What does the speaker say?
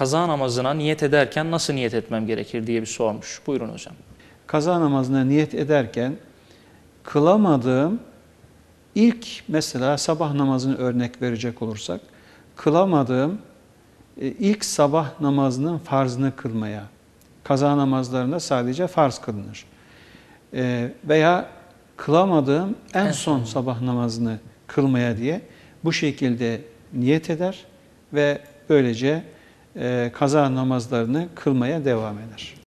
kaza namazına niyet ederken nasıl niyet etmem gerekir diye bir sormuş. Buyurun hocam. Kaza namazına niyet ederken kılamadığım ilk mesela sabah namazını örnek verecek olursak kılamadığım e, ilk sabah namazının farzını kılmaya kaza namazlarında sadece farz kılınır. E, veya kılamadığım en, son sabah namazını kılmaya diye bu şekilde niyet eder ve böylece kaza namazlarını kılmaya devam eder.